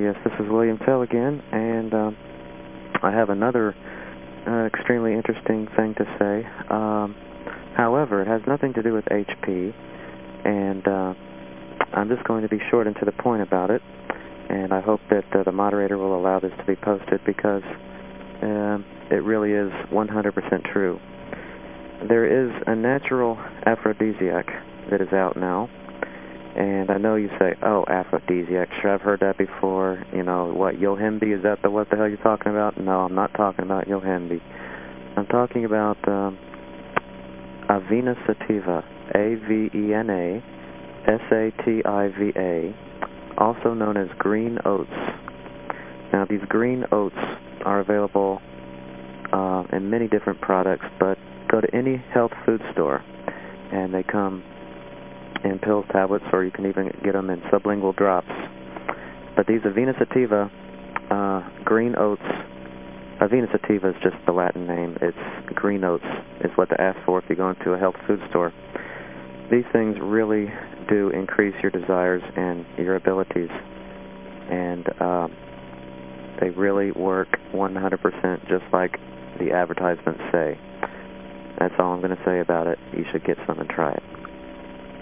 yes, this is William Tell again, and um, I have another uh, extremely interesting thing to say. Um, however, it has nothing to do with HP, and uh, I'm just going to be short and to the point about it, and I hope that uh, the moderator will allow this to be posted because uh, it really is 100% true. There is a natural aphrodisiac that is out now, and I know you say, oh, aphrodisiac, sure, I've heard that before. You know, what, Yohimbe, is that the what the hell you're talking about? No, I'm not talking about Yohimbe. I'm talking about um, Avena Sativa, A-V-E-N-A, S-A-T-I-V-A, also known as green oats. Now, these green oats are available uh, in many different products, but go to any health food store, and they come in pill tablets, or you can even get them in sublingual drops. But these Avena sativa uh, green oats, Avena sativa is just the Latin name. It's green oats is what to ask for if you go into a health food store. These things really do increase your desires and your abilities, and uh, they really work 100% just like the advertisements say. That's all I'm going to say about it. You should get some and try it.